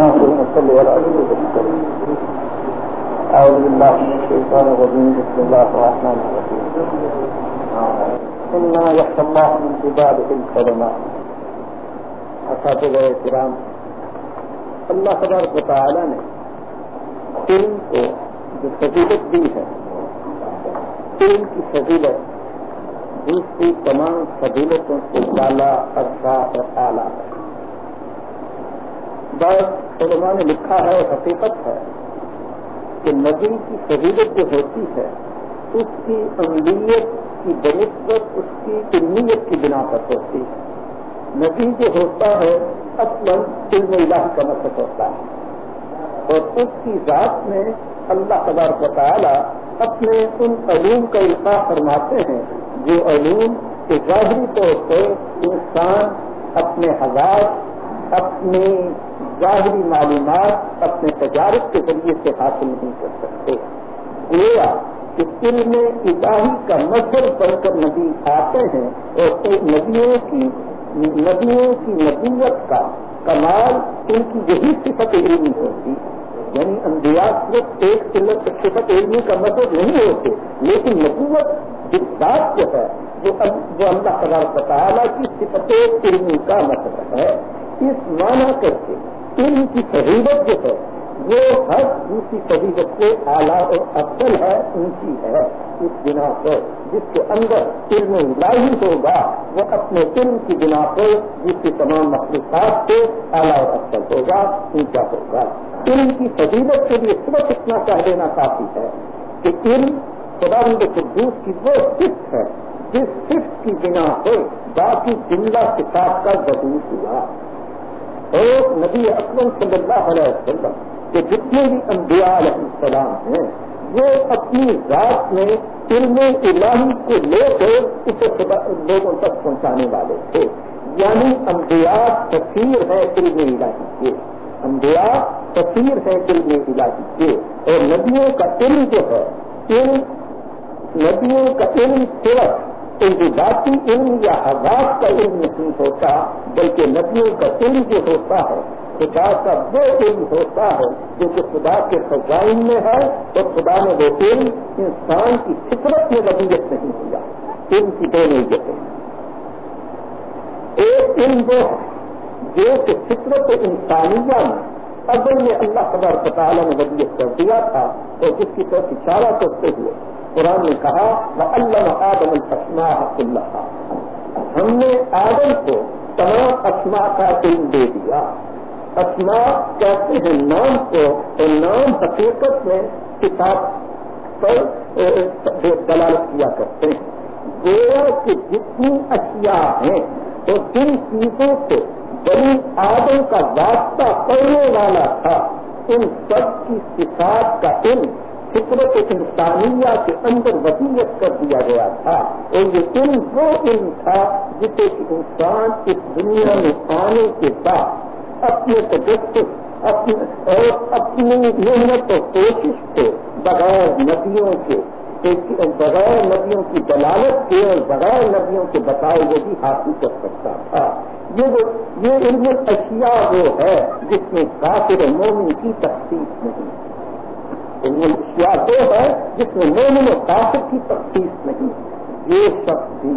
اللهم صل على أعوذ بالله من الشيطان الرجيم. بسم الله الرحمن الرحيم. إنا يخشى الله من عباده العلماء اساتذہ کرام اللہ تبارک و تعالی نے علم کو جو فضیلت دی ہے، علم کی فضیلت دوسری تمام فضیلتوں سے بالا عرصہ اور اعلیٰ ہے۔ بس علماء نے لکھا ہے حقیقت ہے کہ نبی کی فضیلت جو ہوتی ہے، اس کی عملیت کی بنسبت، اس کی علمیت کی بنا پر ہوتی ہے۔ نبی جو ہوتا ہے اصل علم اللہ کا مقصد ہوتا ہے۔ اور اس کی ذات میں اللہ تبارک و تعالی اپنے ان علوم کا القاع فرماتے ہیں، جو علوم کے ظاہری طور پر انسان اپنے حضرات، اپنی ظاہری معلومات اپنے تجارت کے ذریعے سے حاصل نہیں کر سکتے۔ گویا کہ علم الہی کا مظہر پڑھ کر نبی آتے ہیں اور ندیوں کی ندیوں کی نبوت کا کمال ان کی یہی صفت علمی ہوتی یعنی انبیاء صرف ایک صفت علمی کا مطلب نہیں ہوتے، لیکن نبوت جس بات جو ہے وہ اللہ تعالیٰ کی صفت علمی کا مطلب ہے، اس معنی کر کے علم کی فضیلت جو ہے، وہ ہر دوسری فضیلت سے اعلیٰ اور افضل ہے اونچی ہے۔ اس بنا پر جس کے اندر علم الہی ہوگا، وہ اپنے علم کی بنا پر جس کی تمام مخلوقات سے اعلیٰ اور افضل ہوگا اونچا ہوگا۔ علم کی فضیلت کے لیے صرف اتنا کہہ دینا کافی ہے کہ علم خدا قدوس کی وہ صفت ہے، جس صفت کی بنا پر باقی جملہ کتاب کا ضرور ہوا۔ اور نبی اکرم صلی اللہ علیہ وسلم کے جتنے بھی انبیاء علیہ السلام ہیں، وہ اپنی ذات میں علم الہی کو لے کر اسے لوگوں تک پہنچانے والے تھے۔ یعنی انبیاء تفیر ہے علم الہی کے۔ انبیاء تفیر ہے علم الہی کے۔ اور ندیوں کا علم جو ہے، علم ندیوں کا علم صرف ذاتی علم یا آغاز کا علم نہیں ہوتا بلکہ ندیوں کا علم جو ہوتا ہے، خدا کا وہ علم ہوتا ہے جو کہ خدا کے فضائن میں ہے اور خدا نے وہ علم انسان کی فطرت میں نبیت نہیں کیا علم کی دو نیتیں ایک علم وہ ہے جو کہ فطرت انسانیہ میں اگر یہ اللہ خبر تعالیٰ نے نبیت کر دیا تھا اور جس کی طرف اشارہ کرتے ہوئے قرآن نے کہا وہ اللہ آدم الفسما اللہ ہم نے آدم کو تمام اسما کا علم دے دیا۔ اسما کہتے ہیں نام کو اور نام حقیقت میں کتاب پر دلالت کیا کرتے ہیں۔ گویا کہ جتنی اشیاء ہیں اور جن چیزوں سے بڑی آدم کا واسطہ پڑنے والا تھا، ان سب کی صفات کا علم فطرت انسانیہ کے اندر وسیعت کر دیا گیا تھا اور یہ علم وہ علم تھا جسے کہ انسان اس دنیا میں آنے کے بعد اپنے تجسس، اپنے اور اپنی محنت اور کوشش سے بغیر ندیوں کے بغیر ندیوں کی دلالت کے اور بغیر ندیوں کے بتائے وہ بھی حاصل کر سکتا تھا۔ یہ علم اشیاء وہ ہے جس میں کافر مومن کی تخصیص نہیں۔ اشیاء وہ ہے جس میں مومن و کافر کی تخصیص نہیں یہ سب بھی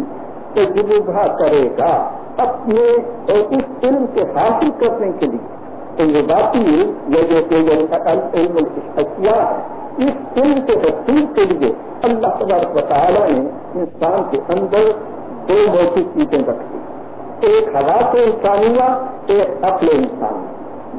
تجربہ کرے گا اپنے اور اس علم کے حاصل کرنے کے لیے۔ تو یہ باقی یہ جو علم اشیاء ہے، اس علم کے حصول کے لیے اللہ تبارک تعالیٰ نے انسان کے اندر دو موٹی چیزیں رکھی۔ ایک حالات انسانیہ، ایک عقل انسانی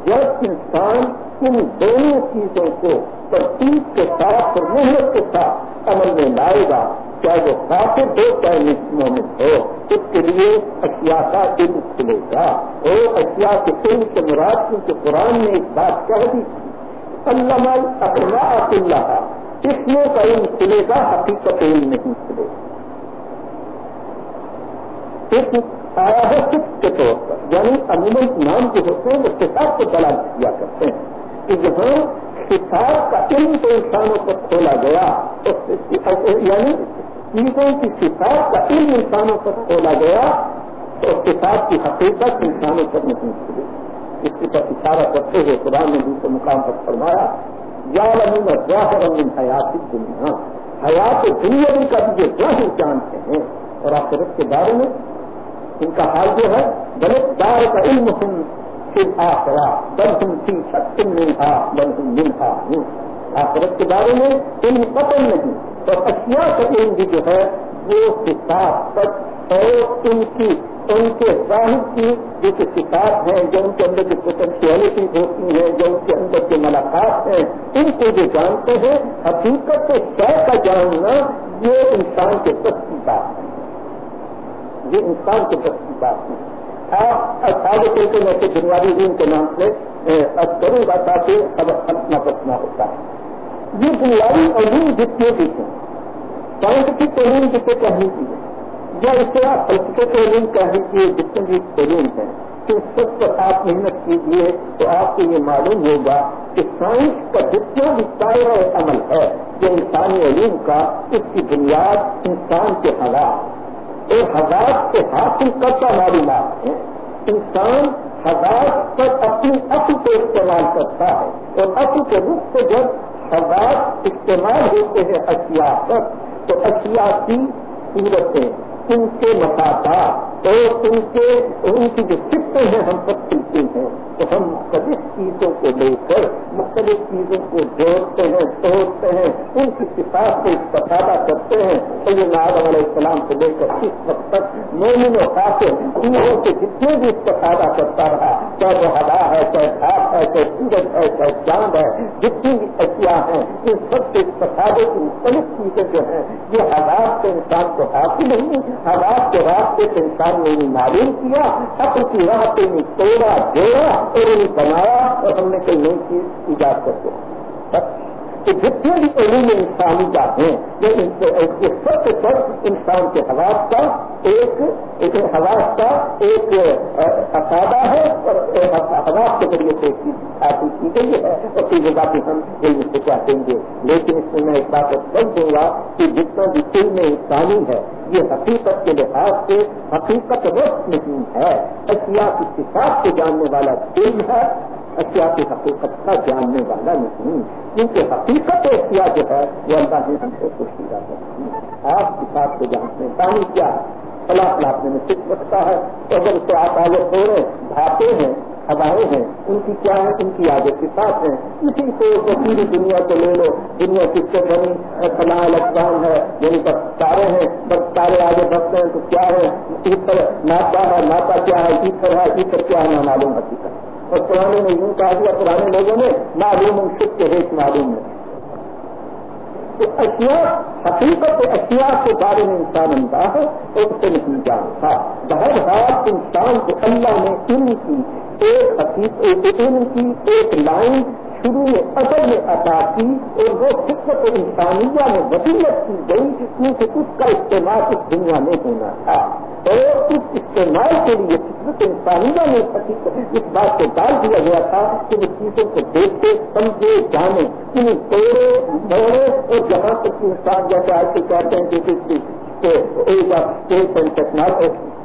جب انسان ان دونوں چیزوں کو ترتیب کے ساتھ اور محنت کے ساتھ عمل میں لائے گا، چاہے وہ کافی ہو، چاہے مومن ہو۔ اس کے لیے اشیاء کا علم کھلے گا۔ اور اشیاء کے علم کے مراد کیونکہ قرآن نے ایک بات کہہ دی۔ اللہ اخلاق اللہ اسموں کا علم کھلے گا، حقیقت علم نہیں کھلے گا۔ آیا ہے سکھ کے طور پر یعنی عموماً نام جو ہوتے ہیں، وہ کتاب کو دلال کیا کرتے ہیں کہ جہاں کتاب کا علم تو انسانوں پر کھولا گیا یعنی چیزوں کی کتاب کا علم انسانوں پر کھولا گیا، تو کتاب کی حقیقت انسانوں پر نہیں کھلی۔ اس کی طرف اشارہ کرتے ہوئے قرآن نے دوسرے مقام پر فرمایا یا لمن ظاہر من حیات دنیا حیات دنیا کا بھی جو ظاہر جانتے ہیں، اور آخرت کے بارے میں ان کا حال جو ہے غلط دار کا علم ہوں پھر آخرا بل ہم تھی شکن منہا بل ہم منہا آخرت کے بارے میں علم قتل نہیں اور اشیاء کا علم بھی جو ہے، وہ کتاب تک اور ان کی، ان کے ظاہر کی جو کہ کتاب ہیں، جو ان کے اندر کی پوٹینشیلٹی ہوتی ہیں، جو ان کے اندر کے ملاقات ہیں، ان کو جو جانتے ہیں، حقیقت سے طے کا جاننا، یہ انسان کے بس کی بات ہے۔ یہ انسان کے بس کی بات ہے۔ آپ آگے چل کے میں سے بنیادی دین کے نام سے کروں گا تاکہ اب اپنا بچنا ہوتا ہے۔ یہ بنیادی علوم جتنے بھی ہیں سائنٹفک علوم جسے کہنے کی ہے یا اس طرح فلسفے کے علوم کہنے کی جتنے بھی علوم ہیں، تو سب پر آپ محنت کیجیے تو آپ کو یہ معلوم ہوگا کہ سائنس کا جتنا بھی دائرہ عمل ہے، جو انسانی علوم کا، اس کی بنیاد انسان کے حالات اور حالات سے حاصل کرتا معلومات ہے۔ انسان حالات پر اپنی اصل کو استعمال کرتا ہے اور اصل کے روپ سے جب حالات استعمال ہوتے ہیں اشیاء پر، تو اشیاء کی صورتیں، ان کے مسافات اور ان کے، ان کی جو سکتے ہیں، ہم سب سلتے ہیں۔ تو ہم مختلف چیزوں کو لے کر مختلف چیزوں کو جوڑتے ہیں، توڑتے ہیں، ان کی کتاب کو استفادہ کرتے ہیں۔ سید آدم علیہ السلام سے لے کر اس وقت تک مومن و خاصے انہوں سے جتنے بھی استفادہ کرتا رہا، چاہے وہ ہوا ہے، چاہے گھاس ہے، چاہے سورج ہے، چاہے چاند ہے، جتنی بھی اشیاء ہیں، ان سب کے استفادے کی مختلف چیزیں جو ہیں، یہ حالات سے انسان کو حاصل نہیں حالات کے راستے سے انسان نے معلوم کیا، اپنی کی راہ پہ توڑا، جوڑا اور انہیں بنایا اور ہم نے کوئی نئی چیز ایجاد کر دیا کہ جتنے بھی علوم انسانی کا ہیں یہ سب سے سب انسان کے حواس کا ایک ایک حواس کا ایک اقادہ ہے اور حواس کے ذریعے سے حاصل کی گئی ہے۔ اور پھر یہ باتیں ہم علم سے کیا دیں گے؟ لیکن اس میں میں ایک بات سمجھ دوں گا کہ جتنا بھی علم انسانی ہے یہ حقیقت کے لحاظ سے حقیقت وقت نہیں ہے۔ اشیاء کی کتاب سے جاننے والا علم ہے، اشیاء کی حقیقت کا جاننے والا نہیں۔ کیونکہ حقیقت اشیاء جو ہے، وہ اللہ نے ہم کو خوش کیا ہے۔ آپ کتاب کو جانتے ہیں پانی کیا ہے فلاح میں سکھ رکھتا ہے۔ تو اگر اسے آپ آگے چھوڑیں بھاتے ہیں ہمارے ہیں، ان کی کیا ہے ان کی عادت کے ساتھ ہیں۔ اسی سے پوری دنیا کو لے لو۔ دنیا کس سے بنی فلاں الیکٹران ہے یعنی بس تارے ہیں، بس تارے آگے بڑھتے ہیں تو کیا ہے؟ ایتر ناتا ہے ناتا کیا ہے؟ ایتر ہے پر کیا ہے؟ نہ معلوم حقیقت اور پرانے نے یوں کہا دیا پرانے لوگوں نے معلوم شک کے ریٹ معلوم ہے۔ تو اشیاء حقیقت اشیاء کے بارے میں انسان انتا ہے اور اسے نہیں جانتا۔ بہت بار انسان کو اللہ نے ان کی، ایک حقیقت ان کی، ایک لائن شروع میں اصل میں عطا کی اور وہ فکر انسانیہ میں وسیلت کی گئی کیونکہ اس کا استعمال اس دنیا میں ہونا تھا۔ اور اس استعمال کے لیے فکرت انسانیہ میں اس بات کو ڈال دیا گیا تھا کہ وہ چیزوں کو دیکھتے سمجھے جانے۔ انہیں توڑے موڑے اور جہاں تک انسان جیسے آج کے کہتے ہیں کہ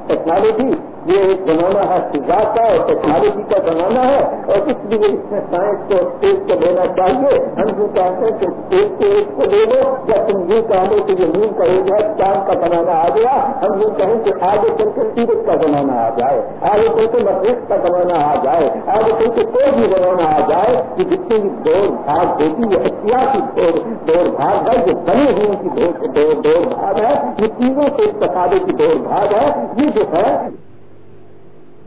ٹیکنالوجی یہ ایک زمانہ ہے فضا کا اور ٹیکنالوجی کا زمانہ ہے، اور اس لیے اس میں سائنس کو اسپیس کو لینا چاہیے۔ ہم جو کہتے ہیں کہ اسپیس کے ایک کو لے لو، یا تم یہ کہہ لو کہ یہ نیند کا ایک ہے، چاند کا زمانہ آ گیا۔ ہم یہ کہیں کہ آگے چل کے سیرت کا زمانہ آ جائے، آگے چل کے مفرق کا زمانہ آ جائے، آگے چل کے کوئی بھی زمانہ آ جائے کہ جتنی بھی دوڑ بھاگ ہوتی ہے احتیاطی دوڑ بھاگ ہے، جو بنے ہوئے کی دوڑ بھاگ ہے، یہ چیزوں سے استفادے کی دوڑ بھاگ ہے۔ یہ جو ہے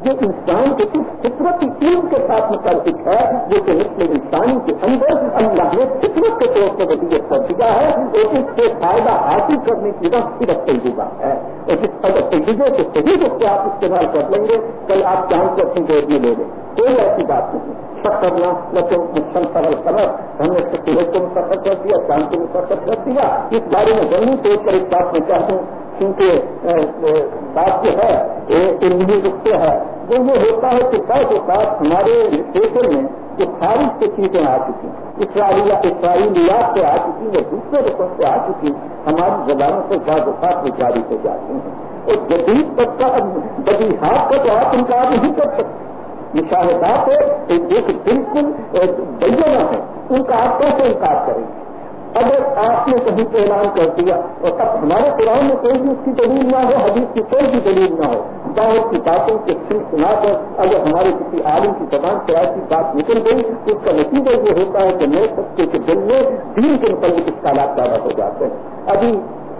جو انسان کے کچھ فطرتی علم کے ساتھ متعلق ہے، جو کہ مثل انسانی کے اندر اللہ نے فطرت کے طور پر وسیعت کر دیا ہے، اور اس سے فائدہ حاصل کرنے کی وقت صرف تجربہ ہے۔ اور جس اگر تجربے سے صحیح روپ سے آپ استعمال کر لیں گے، کل آپ چاند کو اپنی گود میں لے لیں۔ کوئی ایسی بات نہیں۔ شک کرنا نہ تو مسلم سرل سبق ہم نے سورج کو مسفر کر دیا چاند کو مسفر کر دیا۔ اس بارے میں ضرور سوچ کر ایک بات میں چاہتا ہوں کیونکہ بات جو ہے علمی رخ سے ہے وہ یہ ہوتا ہے کہ سو کے ساتھ ہمارے لٹریچر میں جو خارج سے چیزیں آ چکی اسرائیلیات سے آ چکی یا دوسرے رقم سے آ چکی ہماری زبانوں سے بعض اوقات میں جاری ہو جاتے ہیں۔ اور جدید طبقہ بدی ہاتھ کا تو آپ انکار نہیں کر سکتے۔ مشاہدات ہے جو کہ بالکل بینا ہے، ان کا آپ کیسے انکار کریں گے؟ اگر آپ نے کہیں پہ اعلان کر دیا اور تب ہمارے قرآن میں کوئی بھی اس کی دلیل نہ ہو، حدیث کی کوئی بھی دلیل نہ ہو باہر کی باتوں کے سن سنا کر اگر ہمارے کسی عالم کی زبان سے ایسی بات نکل گئی تو اس کا نتیجہ یہ ہوتا ہے کہ نئے سکتے کے دل میں دین کے متعلق اختیارات پیدا ہو جاتے ہیں ابھی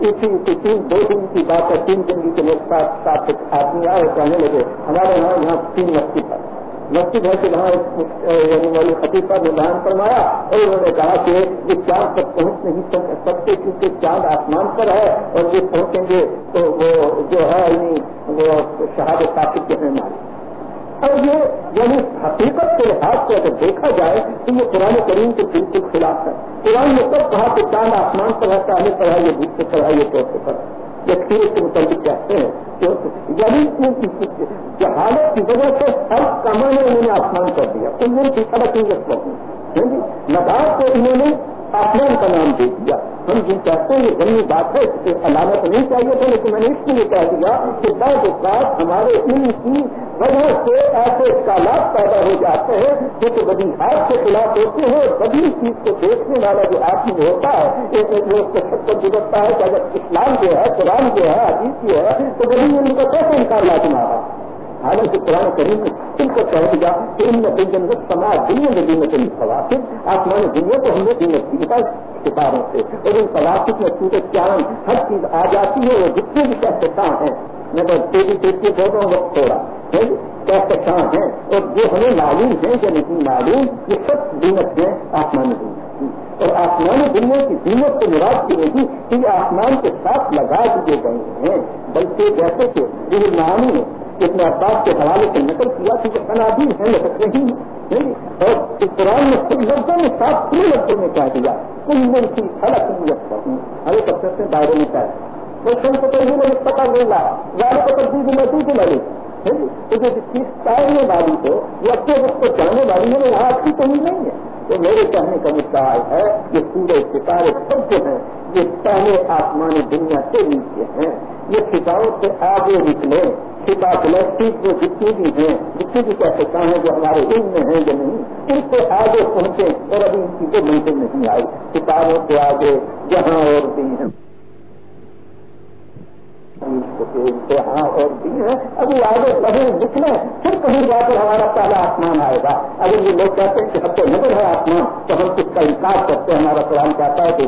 اسی تین دو دن کی بات ہے، تین دن کے لوگ ساتھ ساتھ آدمی آئے کہنے لگے، ہمارے یہاں یہاں تین مسجد ہے مسجد ہے کہ وہاں یعنی خطیفہ نے بیان فرمایا اور انہوں نے کہا کہ یہ چاند تک پہنچ نہیں سکتے کیونکہ چاند آسمان پر ہے اور یہ پہنچیں گے تو وہ جو ہے یعنی وہ شہادت ثابت کے ہیں اور یہ یعنی حقیقت کے لحاظ سے اگر دیکھا جائے تو یہ قرآن کریم کے بالکل خلاف ہے۔ قرآن نے سب کہا کہ چاند آسمان پر ہے چاہے پر ہے، یہ بھوک سے پر ہے، یہ طور سے پر ہے۔ یہ کھیل کے متعلق کہتے ہیں یعنی جہالت کی وجہ سے ہر کمانے انہوں نے آسمان کر دیا، انہوں نے سڑک نہیں رکھ پہنچی ندار کو انہوں نے آسمان کا نام دے دیا۔ ہم جن چاہتے ہیں یہ بات ہے، اس سے علامت نہیں چاہیے تھا، لیکن میں نے اس لیے کہہ دیا کہ بعض اوقات ہمارے ان کی وجہ سے ایسے اخلاق پیدا ہو جاتے ہیں جو کہ بدی ہاتھ کے خلاف ہوتے ہیں اور بدی چیز کو دیکھنے والا جو آدمی ہوتا ہے، ایک وہ اس کو چھت پر گزرتا ہے کہ اگر اسلام جو ہے، قرآن جو ہے عزیز جو ہے، تو بدی ان کا کیسے انکار لازم آ رہا حالانکہ قرآن کریم نے ان کو کہہ دیا کہ ان میں جنگت سماج دنیا میں دینے کے لیے فواقف آسمان دنیا کو ہم نے دینے کی ستاروں سے۔ اور ان فواقف میں سورج چاند ہر چیز آ جاتی ہے، وہ جتنے بھی کہتے ہیں میں بس تیزی تیزی ہو رہا ہوں وقت تھوڑا کہتے ہیں اور جو ہمیں معلوم ہے یعنی یا نہیں معلوم، یہ سب دیمت ہے آسمان دنیا اور آسمان دنیا کی دیمت کو مراد کی نہیں کہ یہ آسمان کے ساتھ لگا دیے گئے ہیں، بلکہ جیسے کہ جو معلوم ہے عباس کے حوالے سے نقل کیا کہ تنادی ہے لٹک رہی ہے اور قرآن میں خود لفظوں میں ساتھ کن لفظوں میں کہہ دیا کن من کی خلق نیت کروں ہر ایک افسر سے دائرے میں کہہ وہ سن کو تو میں پتا نہیں رہا زیادہ کو تبدیل میں دوسری لڑی تو جو چیز تیرنے والی ہو، وہ اپنے وقت کو جانے والی ہے، وہ وہاں اچھی تو ہی نہیں ہے۔ تو میرے کہنے کا مدعا ہے یہ پورے ستارے سب جو ہیں، یہ پہلے آسمانی دنیا سے نیچے ہیں۔ یہ ستاروں سے آگے نکلے۔ سپا گلیکٹک جو جتنی بھی ہیں، جتنی بھی کہتے ہیں جو ہمارے علم میں ہیں یا نہیں، ان سے آگے پہنچے اور ابھی ان چیزیں منزل نہیں آئی ستاروں سے آگے جہاں اور بھی ہیں۔ ہاں اور بھی ہیں۔ ابھی آگے کہیں نکلے پھر کہیں جا کر ہمارا پہلا آسمان آئے گا۔ اگر یہ لوگ کہتے ہیں کہ ہم کو نظر ہے آسمان، تو ہم کچھ کا انکار کرتے ہیں؟ ہمارا قرآن کہتا ہے کہ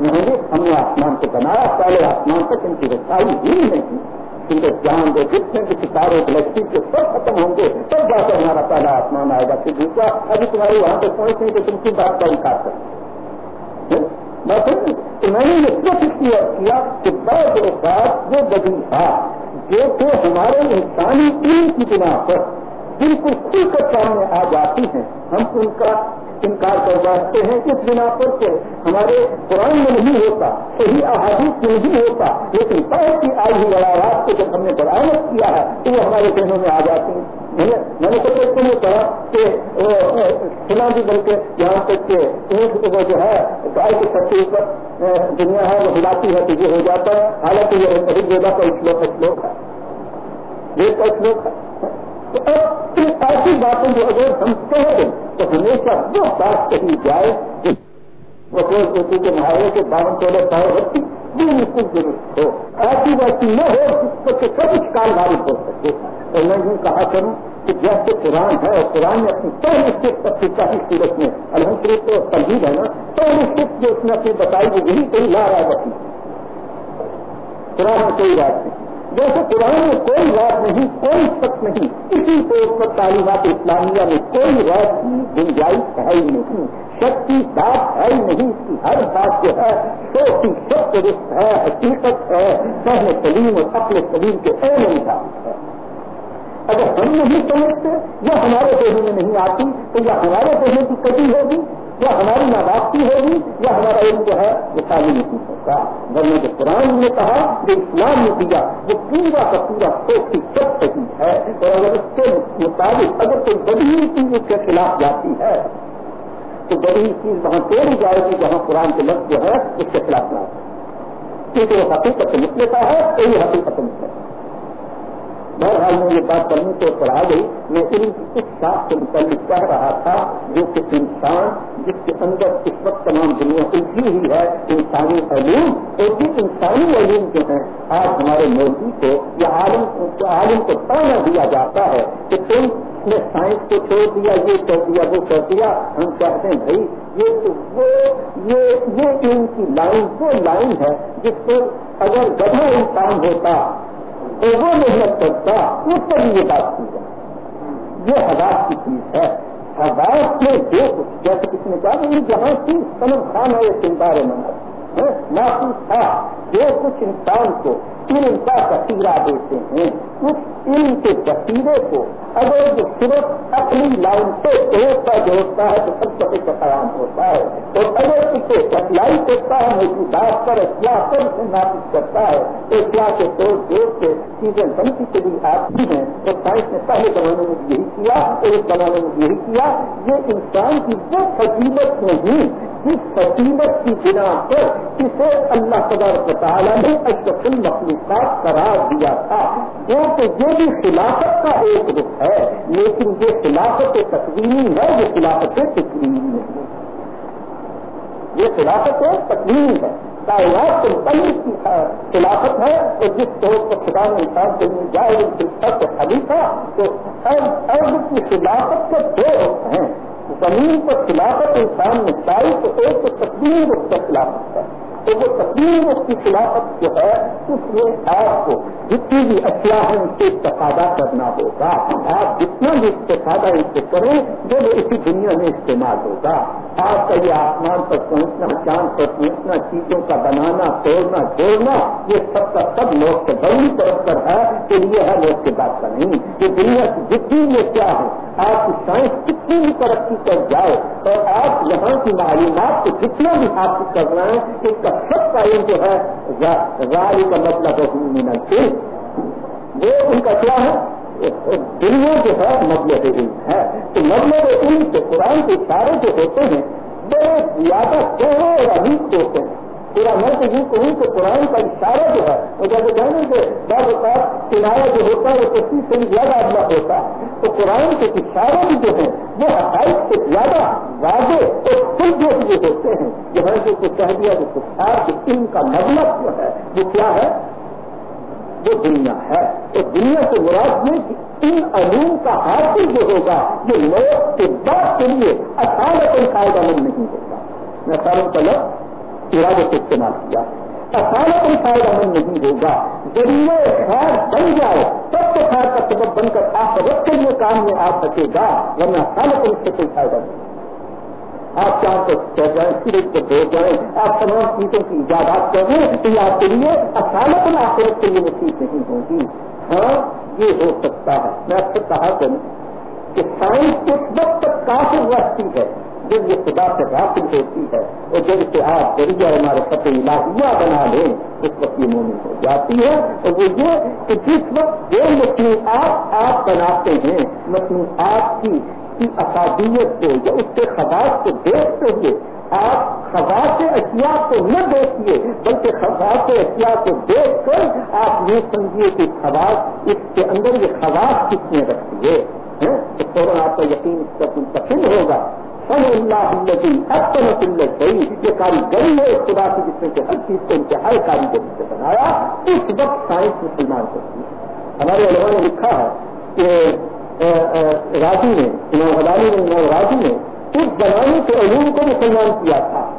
نہیں، ہم نے آسمان کو بنایا، پہلے آسمان تک ان کی رسائی ہی نہیں سورج جتنے بھی ستارے گلیکسی کے سب ختم ہوں گے، تب جا کر ہمارا پہلا آسمان آئے گا۔ پھر دوسرا، ابھی تمہارے وہاں پہ پہنچ نہیں تو تم کی بات کا انکار کر تو میں نے یہ سب کیا کہ بعض اوقات وہ بدی تھا جو کہ ہمارے انسانی علم کی بنا پر بالکل کھل کر سامنے آ جاتی ہیں، ہم ان کا انکار کر بیٹھتے ہیں اس بنا پر کہ ہمارے قرآن میں نہیں ہوتا، صحیح احادیث میں نہیں ہوتا، لیکن پہلے کی آئی ہوئی لڑاوات کو جب ہم نے برآمد کیا ہے، تو وہ ہمارے ذہنوں میں آ جاتی ہیں۔ میں نے سب کو یہ کہا کہ سنا بھی جی بلکہ یہاں تک کہ اونٹ وہ جو ہے گائے کے سچے پر دنیا ہے، وہ ہلاتی ہے تو یہ ہو جاتا ہے۔ حالانکہ یہ کبھی جگہ کا اسلوک اسلوک ہے یہ کا اسلوک ہے تو ایسی باتیں جو اگر ہم کہہ دیں تو ہمیشہ وہ بات کہی جائے کہ وہ کوئی کے محاورے کے باون تولے پاؤ رکھتی بالکل درست ہو۔ ایسی بات نہ ہو جس پر کہ سب کچھ کال بارش ہو سکے اور میں یوں کہا کروں کہ جیسے قرآن ہے اور قرآن نے اپنی پہلی سکھ اپنی کافی صورت میں الحمد للہ تو تنظیم ہے نا، پہلی سکھ جو اس نے اپنی بتائی وہ یہی کہیں لا رہا ہے قرآن میں کوئی بات نہیں۔ جیسے قرآن میں کوئی رات نہیں، کوئی شک نہیں۔ اس پر تعلیمات اسلامیہ میں کوئی غیر کی گنجائش ہے ہی نہیں شک کی بات ہے ہی نہیں اس کی ہر بات جو ہے سو سب درست ہے، حقیقت ہے سہن سلیم اور اپنے سلیم کے اہم انسان ہے۔ اگر ہم نہیں سمجھتے، یا ہمارے دیہوں میں نہیں آتی، تو یا ہمارے دیہوں کی کٹی ہوگی یا ہماری ناواپسی ہوگی یا ہمارا علم جو ہے وہ تعلیم نہیں ہوگا ورنہ جو قرآن نے کہا، جو اسلام نے دیا وہ پورا کا پورا سوچ کی سب صحیح ہے۔ اور اگر اس کے مطابق اگر کوئی بڑی چیز اس کے خلاف جاتی ہے، تو بڑی چیز وہاں توڑی جائے گی جہاں قرآن کے لفظ جو ہے اس کے خلاف نہ کیونکہ وہ حقیقت سے نکلتا ہے یہی حقیقت نکلتا ہے۔ بہرحال میں یہ بات کرنے کو پڑھا گئی، میں ان اس شاخ کے متعلق کہہ رہا تھا جو کہ انسان جس کے اندر اس وقت تمام دنیا الجھی ہوئی ہے، انسانی علوم، اور یہ انسانی علوم جو ہیں، آج ہمارے مودی کو یا عالم عالم کو تانا دیا جاتا ہے کہ تم نے سائنس کو چھوڑ دیا، یہ کر دیا، وہ کر دیا۔ ہم کہتے ہیں، بھائی، یہ تو وہ یہ ان کی لائن وہ لائن ہے جس کو اگر گدھا انسان ہوتا وہ محنت کرتا اس پر یہ بات کی جائے۔ یہ ہزار کی چیز ہے۔ ہزار میں جو کچھ جیسے کسی نے کہا جہاں کی سمجھ خان ہے یہ چنتا ہے محسوس تھا جو کچھ انسان کو علم کا کثیرہ دیتے ہیں۔ اس علم کے کثیرے کو اگر جو صرف اپنی لائن سے جوڑتا جوڑتا ہے تو سب سے کا قیام ہوتا ہے۔ اور اگر اسے اپلائی کرتا ہے، موجودات پر اصلاح پر اسے نافذ کرتا ہے، تو اصلاح کے طور جوڑ سے چیزیں بنتی کے لیے آتی ہیں۔ تو سائنس نے پہلے زمانے میں یہی کیا اور اس زمانے میں یہی کیا، یہ انسان کی وہ فضیلت نہیں جس فضیلت کی بنا پر اسے اللہ تعالیٰ تعالیٰ نے اشرف المخلوقات قرار دیا تھا۔ جو کہ یہ بھی خلافت کا ایک رخ ہے، لیکن یہ خلافت تقویمی ہے، یہ خلافت تقریبی نہیں یہ خلافت تقویمی ہے۔ کائنات کے پہلے کی خلافت ہے، اور جس طور پر خدا نے انسان کے لیے جائے ان کے خلیفہ، تو ارد کی خلافت کے دو ہیں۔ زمین پر خلافت انسان میں چاہیے تو ایک تو تقویم اس کا خلافت ہے۔ تو وہ تقریر اس کی خلافت جو ہے، اس میں آپ کو جتنی بھی اشیاء ہے ان سے استفادہ کرنا ہوگا۔ آپ جتنا بھی استفادہ ان سے کریں جو وہ اسی دنیا میں استعمال ہوگا۔ آپ کا یہ آسمان پر پہنچنا، چاند پر پہنچنا، چیزوں کا بنانا، توڑنا جوڑنا یہ سب کا سب لوگ سے بڑی طرف پر ہے کہ یہ ہے لوگ کے بات کا نہیں۔ کہ دنیا کی جتنی یہ کیا ہے آپ کی سائنس کتنی بھی ترقی کر جائے اور آپ یہاں کی معلومات کو جتنا بھی حاصل کر رہے ہیں اس کا سب کا علم جو ہے رائے کا مطلب ہے وہ ان کا کیا ہے؟ دنیا جو ہے مطلب علم ہے۔ تو مطلب علم سے قرآن کے سارے جو ہوتے ہیں، بڑے زیادہ گہرے اور عمیق ہوتے ہیں۔ پورا میں تو یوں کہوں کہ قرآن کا اشارہ جو ہے، وہ جیسے کہیں کہ بعض اوقات کنارا جو ہوتا ہے، وہ پچیس سے بھی زیادہ ادلا ہوتا ہے۔ تو قرآن کے اشارے بھی جو ہیں، وہ حقائق سے زیادہ واضح اور کل جو ہوتے ہیں۔ جو ہے جو کچھ کہہ دیا کہ کچھ ان کا مطلب جو ہے، وہ کیا ہے؟ وہ دنیا ہے۔ تو دنیا سے مراد یہ کہ ان علوم کا حاصل جو ہوگا، یہ لوگ کے بعد کے لیے اچانک کوئی فائدہ مند نہیں ہوگا۔ میں ساروں طلب ارادے سے استعمال کیا۔ اچانک کوئی فائدہ مند نہیں ہوگا۔ ذریعے خیر بن جائے، تب تو خیر کا سبب بن کر آپ وقت کے لیے کام میں آ سکے گا، ورنہ اچانک اس سے کوئی فائدہ نہیں۔ آپ چاند کو چل جائیں سورج کو دو جائیں، آپ تمام چیزوں کی ایجادات کر دیں تو یہ آپ کے لیے اچانک آخرت کے لیے وہ چیز نہیں ہوگی۔ ہاں یہ ہو سکتا ہے۔ میں آپ سے کہا کروں کہ سائنس اس وقت تک کافی رہتی ہے۔ جب یہ خدا سے حاصل ہوتی ہے اور جب اسے آپ ذریعہ ہمارے فتح الہیہ بنا لیں، اس وقت یہ مومن ہو جاتی ہے۔ اور وہ یہ کہ جس وقت جو مصنوعات آپ بناتے ہیں مصنوعات کی کی افادیت کو یا اس کے خواص کو دیکھتے ہوئے، آپ خواص اشیاء کو نہ دیکھیے، بلکہ خواص اشیاء کو دیکھ کر آپ یہ سمجھیے کہ خواص، اس کے اندر یہ خواص کس نے رکھی ہے تو فوراً آپ کا یقین اس کا منتقل ہوگا۔ اللہ صحیح یہ کاریگری ہے، اس خدا کی جس میں ہر چیز کو انتہائی کاریگری سے بنایا، اس وقت سائنس مسلمان کرتی ہے ہمارے علماء نے لکھا ہے کہ راجی نے، امام غدانی نے، امام راجی نے اس زمانے کے علوم کو مسلمان کیا تھا۔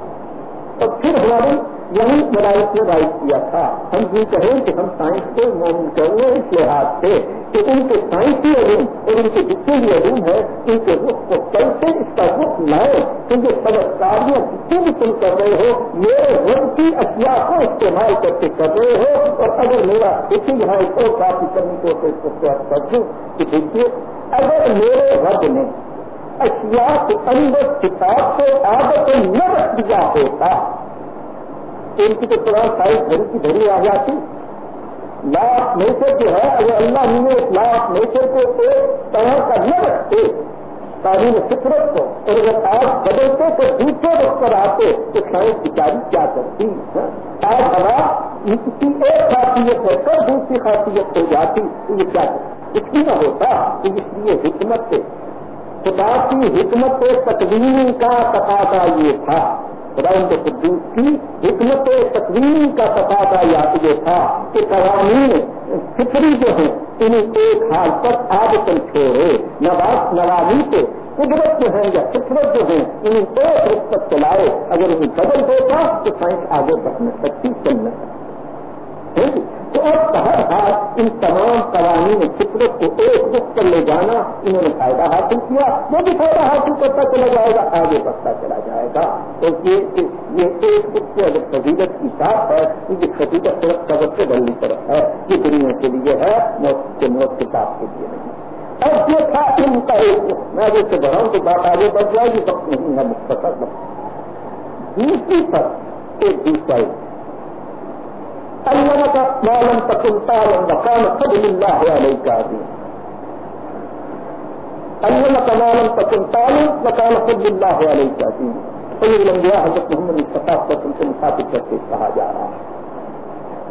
اور پھر ہمارے یہی ملائک نے رائٹ کیا تھا۔ ہم یہ کہیں کہ ہم سائنس کو مومن کر رہے اس لحاظ سے کہ ان کے سائنسی علوم اور ان کے جتنے بھی علوم ہے ان کے رخ کو چلتے اس کا رخ لائے کیونکہ سمجھداریاں جتنے بھی تم کر رہے ہو، میرے رب کی اشیاء کو استعمال کر کے کر رہے ہو۔ اور اگر میرا اسی یہاں ایک کافی کرنے کو اس کو کر دوں کہ دیکھیے، اگر میرے رب نے اشیاء کے اندر کتاب کو عادت نہ رکھ دیا ہوتا ان کی تو قرآن ساری گھر کی گھڑی آ جاتی۔ لا آف نیچر جو ہے، اگر اللہ نے لا آف نیچر کو ایک طرح کا نہ رکھتے تعلیم فطرت کو، اور اگر آپ بدلتے تو دوسرے وقت پر آتے تو سائنس بیچاری کیا کرتی ہاں؟ آج ہوا کی ایک خاصیت ہے کر دوسری خاصیت ہو جاتی، تو یہ کیا کچھ بھی نہ ہوتا، تو اس لیے حکمت سے خدا کی حکمت تقویم کا تقاضا یہ تھا۔ خدا ان کے قدوس کی، حکمت تقویم کا تقاضا یہ تھا کہ قوانین فطری جو ہیں انہیں ایک حال پر آگ کر چھوڑے، نواز نوازی سے قدرت جو ہیں یا فطرت جو ہیں انہیں ایک رخ تک چلائے۔ اگر انہیں بدل ہوتا تو سائنس آگے بڑھنے سکتی چلنے سکتی تو اب ہر حال ان تمام قوانین فطرت کو ایک رخ پر لے جانا انہوں نے فائدہ حاصل کیا۔ وہ بھی فائدہ حاصل کرتا چلا جائے گا، آگے بڑھتا چلا جائے گا۔ تو یہ ایک رخ سے اگر فضیلت کی ساتھ ہے تو یہ فضیلت صرف قبر سے بڑھنی طرف ہے، یہ دنیا کے لیے ہے، موت کے موت کے ساتھ کے لیے نہیں۔ اب یہ تھا ان کا ایک میں اگر سے بڑھاؤں تو بات آگے بڑھ جائے گی، وقت نہیں ہے، مختصر دوسری پر ایک دوسرا ایک۔ علمك ما لم تكن تعلم وكان فضل الله عليك عظيم. علمك ما لم تكن تعلم وكان فضل الله عليك عظيم. سید الانبیاء حضرت محمد مصطفیٰ پر سے مخاطب کرتے کہا جا رہا ہے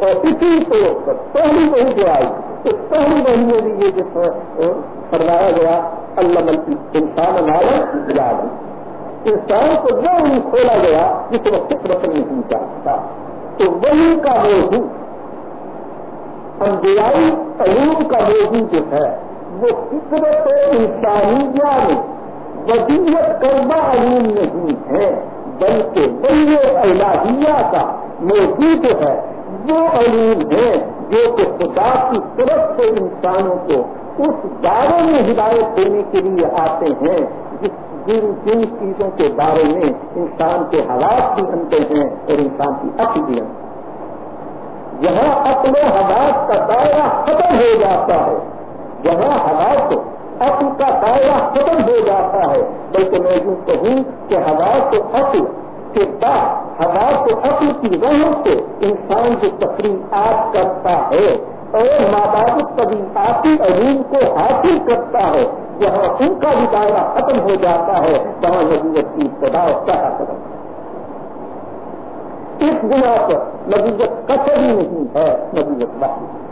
اور اسی طور پر پہلی وہی جو آئی تو پہلی وہی میں بھی یہ جو فرمایا گیا اللہ انسان نالم یاد انسان کو جو کھولا گیا جس وقت فطرت نہیں چاہتا تو وہی کا موضوع انبیائی علوم کا موضوع جو ہے، وہ فطرت انسانیہ میں وزیت کردہ علوم نہیں ہے، بلکہ وہی الہیہ کا موضوع جو ہے۔ وہ علوم ہے جو کہ خدا کی طرف سے انسانوں کو اس بارے میں ہدایت دینے کے لیے آتے ہیں۔ جن جن چیزوں کے بارے میں انسان کے حالات بھی بنتے ہیں اور انسان کی عقل بھی بنتے ہیں جہاں اپنے حالات کا دائرہ ختم ہو جاتا ہے، جہاں حالات عقل کا دائرہ ختم ہو جاتا ہے، بلکہ میں یوں کہوں کہ حالات عقل کے بعد حالات عقل کی وجہ سے انسان جو تفریحات کرتا ہے اور مابادت طبیعتی علوم کو حاصل کرتا ہے جہاں ان کا بھی دائرہ ختم ہو جاتا ہے، وہاں نبوت کی ابتدا کیا ختم اس بنا پر نبوت کثر ہی نہیں ہے، نبوت واحد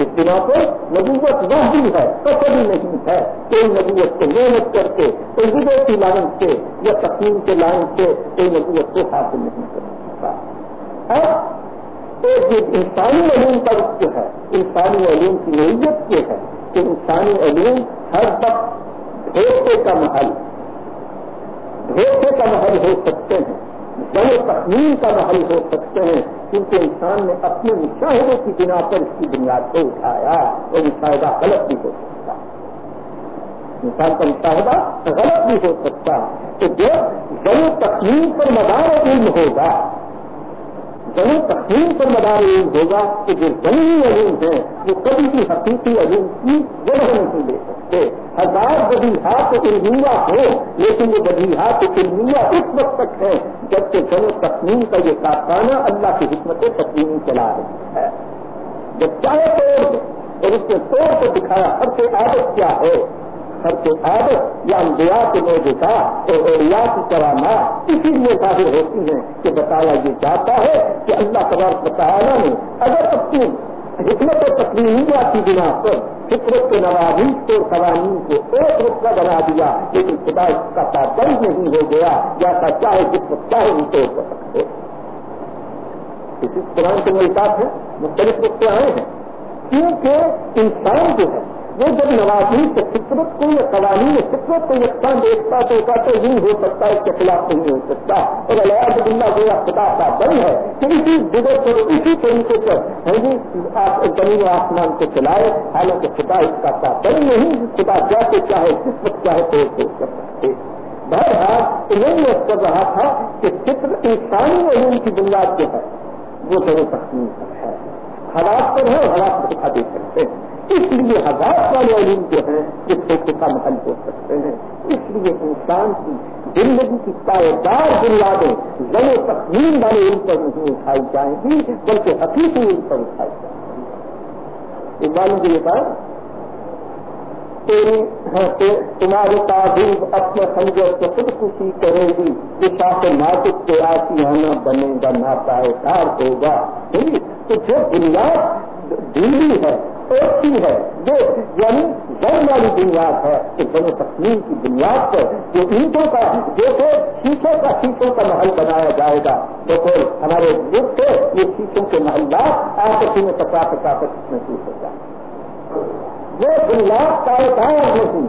اس بنا پر نبوت واحد ہے کثر ہی نہیں ہے۔ کوئی نبوت کو محنت کر کے، کوئی وجے کی لائن سے یا تقسیم کے لائن سے کوئی نبوت کو حاصل نہیں کر سکتا۔ ہاں؟ اب انسانی علوم کا وقت ہے، انسانی علوم کی نوعیت یہ ہے۔ کہ انسانی علوم ہر وقت دھوکے کا محل دھوکے کا محل ہو سکتے ہیں بڑے تخمین کا محل ہو سکتے ہیں، کیونکہ انسان نے اپنے مشاہدے کی بنا پر اس کی بنیاد کو اٹھایا اور مشاہدہ غلط بھی ہو سکتا۔ انسان کا مشاہدہ غلط بھی ہو سکتا۔ تو جو بڑے تخمین پر مدار علم ہوگا زمین تقسیم پر مدار علم ہوگا کہ جو زمینی علوم ہے وہ کبھی بھی حقیقی علوم کی جگہ نہیں دے سکتے۔ ہزار بدیحات علمیہ ہو لیکن یہ بدیحات علمیہ اس وقت تک ہے جبکہ زمین تقسیم کا یہ کارخانہ اللہ کی حکمت تقسیم چلا رہی ہے۔ جب چاہے توڑ اور اس کے توڑ کو دکھایا ہر سے عادت کیا ہے کے عادت یا انبیاء کے موجودہ اور اولیا کی کرامات اسی لیے ظاہر ہوتی ہیں کہ بتایا یہ چاہتا ہے کہ اللہ تبار تعالیٰ نے اگر اپنی حکمت و تقریباً کی بنا پر فطرت کے نوازی کو قوانین کو ایک رخ کا بنا دیا، لیکن خدا اس کا پابند نہیں ہو گیا یا چاہے جس وقت چاہے ان کو کر سکتے اسی قرآن کے ملکات ہیں مختلف رخ آئے ہیں۔ کیونکہ انسان جو ہے وہ جب نوازی سے فطرت کو یا قوانین فطرت کو یکساں دیکھتا تو کہتے یوں ہو سکتا ہے اس کے خلاف نہیں ہو سکتا۔ اور اللہ اللہ کو خدا کا بل ہے کہ اسی جگہ پر، اسی طریقے پر ہاں جی، زمین و آسمان کو چلائے، حالانکہ خدا اس کا پابند نہیں، خدا جیسے چاہے جس وقت چاہے تو کر سکتے۔ بہرحال انہیں یہ کر رہا تھا کہ فطر انسانی علوم کی بنیاد جو ہے۔ وہ ضرور تقسیم ہے۔ حالات پر ہے اور حالات کو دکھا دے سکتے ہیں۔ اس لیے ہزار والے علوم جو ہیں یہ چھوٹے کا محل ہو سکتے ہیں۔ اس لیے انسان کی زندگی کی پائیدار بنیادیں زن تقسیم والے علم پر نہیں اٹھائی جائیں گی، بلکہ حقیقی علم پر اٹھائی جائیں گی۔ معلوم یہ بات، تیری تمہاری اپنے خنجر سے خود خوشی کرے گی کہ شاخ ناطق کے آسیانہ بنے گا نا کار ہوگا یعنی تو جو بنیاد دلی ہے ایک ہے، جو یعنی جن والی بنیاد ہے، کہ جن تقسیم کی بنیاد پر جو اینٹوں کا جیسے شیشوں کا شیشوں کا محل بنایا جائے گا۔ دیکھو ہمارے بزرگ سے یہ شیشوں کے محلات آپسی میں پچاس پچاس محسوس ہوتا ہے۔ وہ بنیاد کائدار نہیں،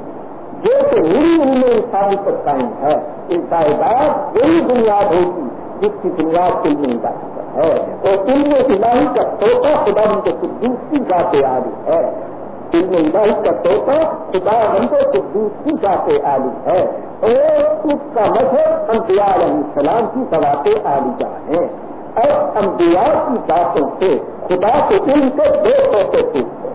جو کہ میری ان میں انسانی پر قائم ہے۔ ان کائداد وہی بنیاد ہوگی، جس کی بنیاد علم الہی ہے۔ اور علم الہی کا توتا خدا ان کے دوسری ذات آلی ہے۔ علم الہی کا توتا خدا ان کو دوسری ذات آلی ہے۔ اور اس کا مذہب انبیاء علیہ السلام کی ذات عالی جا ہے۔ اور انبیاء کی ذاتوں سے خدا کے علم کے دو توتے پوچھتے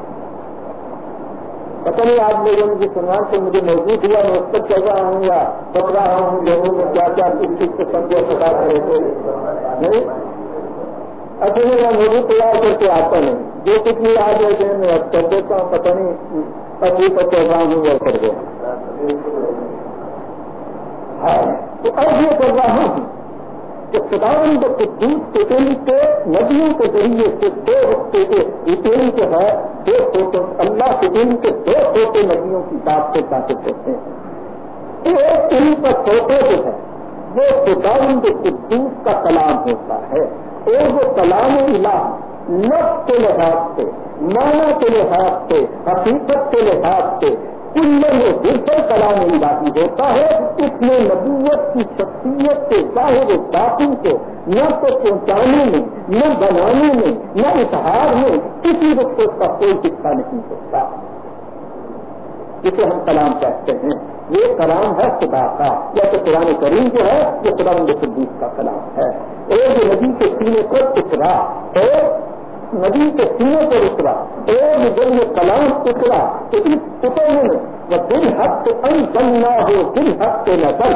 پتہ نہیں آج لوگوں نے جس عنوان سے مجھے موجود ہوا، میں اس پر چل رہا ہوں یا پک رہا ہوں، لوگوں میں کیا کیا کس چیز سے سمجھے پتا کرے تھے اچھا میں موجود تیار کر کے آتا نہیں جو کچھ بھی آج رہتے ہیں میں کر دیتا ہوں پتہ نہیں ابھی پر چل رہا ہوں وہ کر دیں ہاں، تو اب یہ کر رہا ہوں کہ خداوند قدوس کے کے ندیوں کے ذریعے سے دو ہفتے کے ریٹیل جو ہے، دو فوٹو اللہ کے دل کے دو چھوٹے ندیوں کی بات سے ثابت ہوتے ہیں۔ ایک ان کا فوٹو جو ہے، وہ خداوند قدوس کا کلام ہوتا ہے۔ اور وہ کلام الہ نفس کے لحاظ سے مانا کے لحاظ سے، حقیقت کے لحاظ سے ان میں وہ دلچل کلام الہی ہوتا ہے، اس میں نبوت کی شخصیت کے ظاہر باقی کو نہ تو پہنچانے میں، نہ بنانے میں، نہ اشہار میں کسی وقت کا کوئی حصہ نہیں ہوتا۔ جسے ہم کلام کہتے ہیں۔ یہ کلام ہے خدا کا، یا تو قرآن کریم جو ہے یہ خدا صدیق کا کلام ہے۔ ایک ندی کے سینے کو اترا اور ندی کے سینے پر اترا، ایک جب یہ کلام اترا، تو اس اترنے میں وہ دل حق سے ان بننا ہو دل حق سے نظر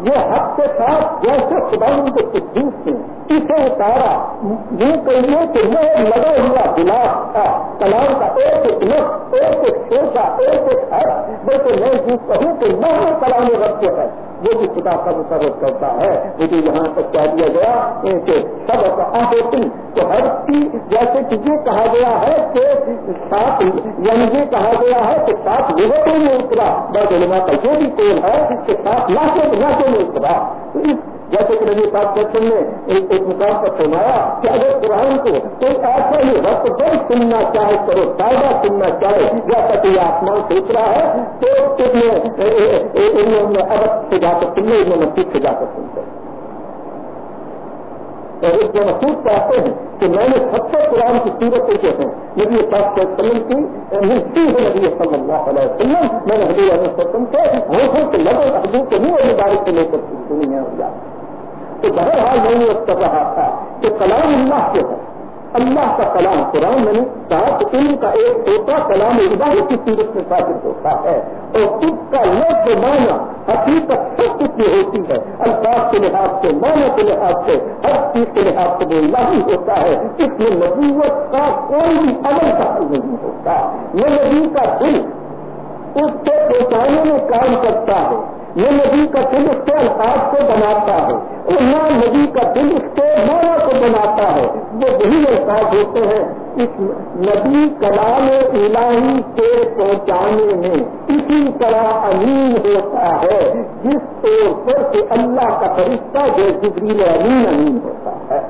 یہ حق کے ساتھ جیسے خدا کے قدوس نے اسے اتارا۔ یوں کہیے کہ میں لگا ہوا گلاس تھا۔ کلام کا ایک ایک لفظ ایک ایک شوشا ایک ایک حق۔ بلکہ میں یوں کہوں کہ میں کلام رب ہے۔ وہ بھی خدا کا مقرر کرتا ہے۔ مجھے یہاں تک کہہ دیا گیا کہ سب آہوتی تو ہر چیز جیسے کہ یہ کہا گیا ہے کہ سات یعنی یہ کہا گیا ہے کہ سات لوگوں میں اترا بس علما کا یہ بھی کول ہے کہ سات لاکھوں لاکھوں میں اترا اس جیسے کہ نبی پاک درشن نے ایک ایک مقام پر فرمایا کہ اگر قرآن کو کوئی ایسا ہی وقت بڑھ سننا چاہے، کرو تازہ سننا چاہے، جیسا کہ یہ آسمان سے اترا ہے، تو انہوں نے ارب سے جا کر سننے انہوں نے پیچھے جا کر سنتے اور اس میں محسوس چاہتے ہیں کہ میں نے سب سے قرآن کی سیرت جو ہے۔ نبی پاک وسلم کی ملتی ہے نبی صلی اللہ علیہ وسلم۔ میں نے حضور علیہ وسلم سے ہوشوں سے لگے حضور کے منہ بارش سے لے کر سنی ہے۔ تو بہرحال میں یہ کر رہا تھا کہ کلام اللہ کے ہے۔ اللہ کا کلام قرآن میں نے کہا کہ علم کا ایک چھوٹا کلام الہی کی صورت میں ثابت ہوتا ہے۔ اور اس کا لفظ مانا حقیقت سب کچھ ہوتی ہے۔ الفاظ کے لحاظ سے مانا کے لحاظ سے، ہر چیز کے لحاظ سے وہ الہی ہوتا ہے۔ اس میں نبوت کا کوئی بھی عمل دخل نہیں ہوتا۔ یہ نبی کا دل اس سے پہنچانے میں کام کرتا ہے۔ یہ نبی کا دل اس کے الفاظ کو بناتا ہے اور نہ نبی کا دل اس کے مانا کو بناتا ہے۔ وہ وہی الفاظ ہوتے ہیں۔ اس نبی کلام الہی کے پہنچانے میں اسی طرح امین ہوتا ہے۔ جس طور پر کہ اللہ کا فرشتہ جو جبریل امین امین ہوتا ہے۔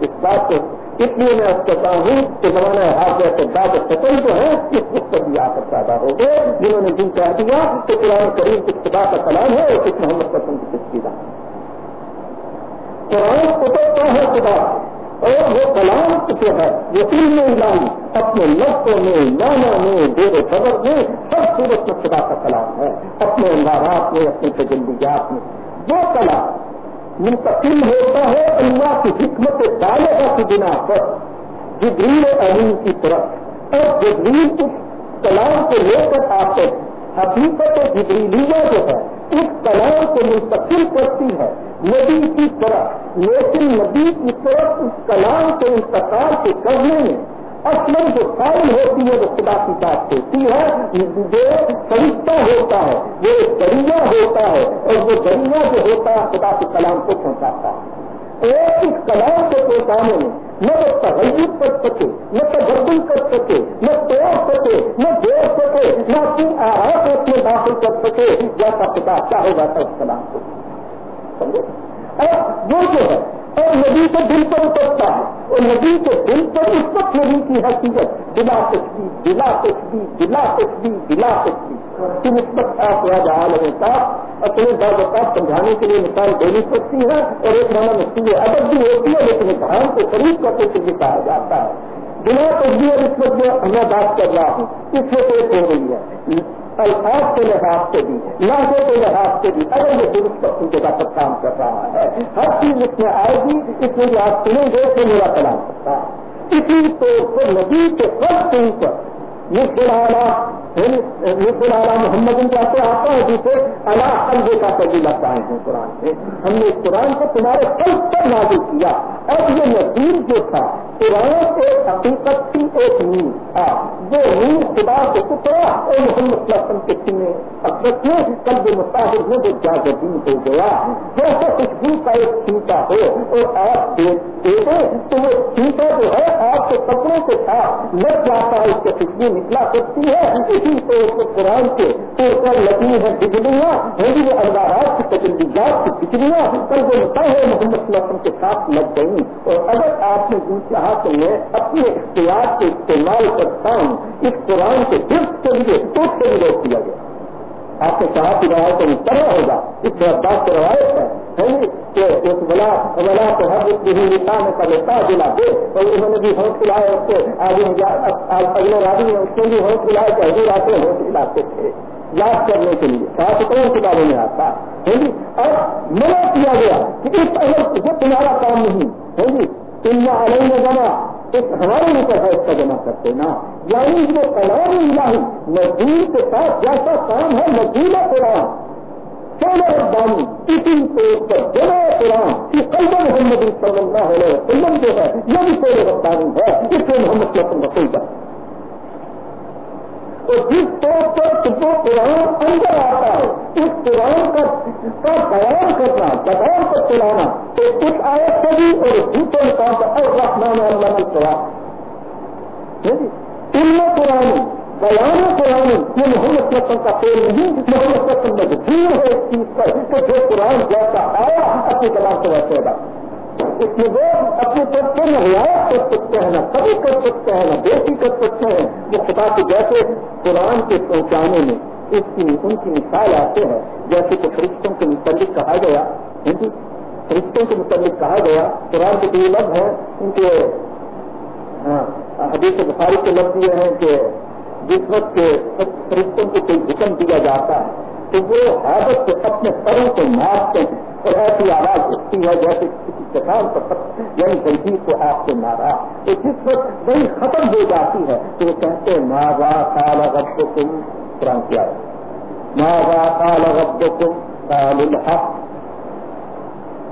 اس بات کو اس لیے میں آپ کہتا ہوں کہ زمانہ ہاتھ جیسے بات سچن جو ہے، اس وقت پر بھی آ کر پیدا ہو گئے جنہوں نے جن کہہ دیا کہ قرآن کریم کچھ خدا کا کلام ہے اور کچھ محمد پسند کی کچھ چیزیں قرآن اترتا ہے خدا؟ اور وہ کلام جو ہے؟ وہ علم الہی، اپنے لفظوں میں مانا میں، دیر خبر میں، ہر صورت میں خدا کا کلام ہے۔ اپنے اندارات میں، اپنے تجلیات میں۔ وہ کلام منتقل ہوتا ہے اللہ کی حکمت بالغ کی بنا پر۔ جبریل علیم کی طرف۔ اور جبریل اس کلام کو لے کر آتے حقیقت جبریلیہ جو ہے، اس کلام کو منتقل کرتی ہے۔ نبی کی طرف، لیکن نبی کی طرف اس کلام کو انتقال کے کرنے میں اصل جو فائل ہوتی ہے وہ خدا کی بات ہوتی ہے، جو فرشتہ ہوتا ہے وہ دریا ہوتا ہے اور وہ دریا جو ہوتا ہے خدا کے کلام کو پہنچاتا ہے۔ ایک اس کلام کو پہنچانے میں نہ تو تغیر کر سکے، نہ تبدیل کر سکے، نہ توڑ سکے، نہ جوڑ سکے، نہ اپنی آرا کو اس میں داخل کر سکے، جیسا پتا چاہے گا اس کلام کو۔ سمجھے؟ اور وہ جو ہے اور ندی کے دل پر اترتا ہے۔ اور ندی کے دل پر اس وقت ندی کی حقیقت بلا کچھ بلا کچھ بلا کچھ بلا کچھ بھی۔ اس وقت آپ یاد عالم کا اپنے بعض اوقات سمجھانے کے لیے مثال دینی پڑتی ہے اور ایک مانا مشکل ادب بھی ہوتی ہے، لیکن امتحان کو قریب کرنے کے کہا جاتا ہے۔ بلا تصویر اس وقت میں بات کر رہا ہوں۔ اس میں ایک ہو رہی ہے۔ الفاظ کے لحاظ سے بھی، لہجے کے لحاظ سے بھی، اگر یہ درست ان جگہ پر کام کر رہا ہے۔ ہر چیز اس میں آئے گی، اس میں جو آپ سنیں گے تو میرا کلام کرتا ہے۔ اسی طور پر ندی کے فرق کے اوپر مثل یعنی اعلیٰ محمد ان جاتے آتا ہے، جسے اللہ قلبے کا قبیلہ پائے ہیں قرآن سے ہم نے اس قرآن کو تمہارے قلب پر نازل کیا۔ اب یہ نظیر جو تھا قرآن ایک حقیقت تھی ایک نیند تھا۔ جو نیند خدا سے اترا اور محمد صلی وسلم کے سینے اکثر میں قلب مطابق میں وہ کیا ہو گیا۔ جیسے خوشبو کا ایک چھینٹا ہو اور آپ دے دیں تو وہ چھینٹا جو ہے، آپ کے کپڑوں کے ساتھ لگ جاتا ہے، اس کے خوشبو نکلا سکتی ہے۔ اسی طور سے قرآن کے طور پر لگی ہے بجلیاں ہندی وہ اندارات کی تجلیات کی بجلیاں کل وہ نتا ہے محمد صلی وسلم کے ساتھ لگ گئی اور اگر آپ نے دن چاہا تو میں اپنے اختیار کے استعمال کرتا ہوں، اس قرآن کے درد کے لیے تو اس سے بھی روک دیا گیا۔ آپ نے کہا کہ روایت میں طرح ہوگا۔ اس میں بات کی روایت ہے۔ کہ اس بلا بلا تو ہر ایک بھی نشان کا لیتا دلا دے۔ اور انہوں نے بھی ہوش کھلائے اس کو آگے اگلے راجی نے اس کو بھی ہوش کھلائے کہ حضور آتے ہوش کھلاتے تھے۔ یاد کرنے کے لیے صاف سترہ کتابوں میں آتا؟ ہے اور منع کیا گیا کہ اس اگر یہ تمہارا کام نہیں۔ ہے جی تم نے علیہ میں جمع ایک ہمارے اوپر ہے اس کا جمع کرتے نا یعنی وہ کلام الہی مزدور کے ساتھ جیسا کام ہے مزدور قرآن۔ سولہ ربانی، اسی طور پر جمع قرآن۔ کی قلب محمد صلی اللہ علیہ وسلم جو ہے یعنی یہ بھی سولہ ربانی ہے اس سے محمد صلی اللہ علیہ وسلم کا تو جس طور پر وہ قرآن اندر آتا ہے، اس قرآن کا کا بیان کرنا بغیر پر چلانا تو اس آیت سے بھی اور دوسرے مقام پر الرحمان اللہ کی سوال ان میں قرآن بیان قرآن یہ محمد سسم کا پیڑ نہیں، محمد سسم میں مجبور ہے اس چیز پر جو قرآن جیسا آیا اپنی کلام سے ویسے گا اس میں وہ اپنے طرف سے نہ رعایت کر سکتے ہیں، نہ کبھی کر سکتے ہیں، نہ بیٹی کر سکتے ہیں۔ وہ خدا کے جیسے قرآن کے پہنچانے میں اس کی ان کی مثال آتے ہیں۔ جیسے کہ فرشتوں کے متعلق کہا گیا ہندی فرشتوں کے متعلق کہا گیا، قرآن کے جو لفظ ہیں۔ ان کے ہاں، حدیث بخاری کے لفظ یہ ہیں کہ جس وقت فرشتوں کو کوئی حکم دیا جاتا ہے تو وہ حادث سے اپنے سروں کو مارتے ہیں اور ایسی آواز اٹھتی ہے جیسے کسی کسان پر یعنی تنظیم کو آپ سے مارا۔ تو جس وقت بڑی ختم ہو جاتی ہے تو وہ کہتے ہیں ماں با کال رب تم قرآن کیا ماں با کال رب تم کال الحق۔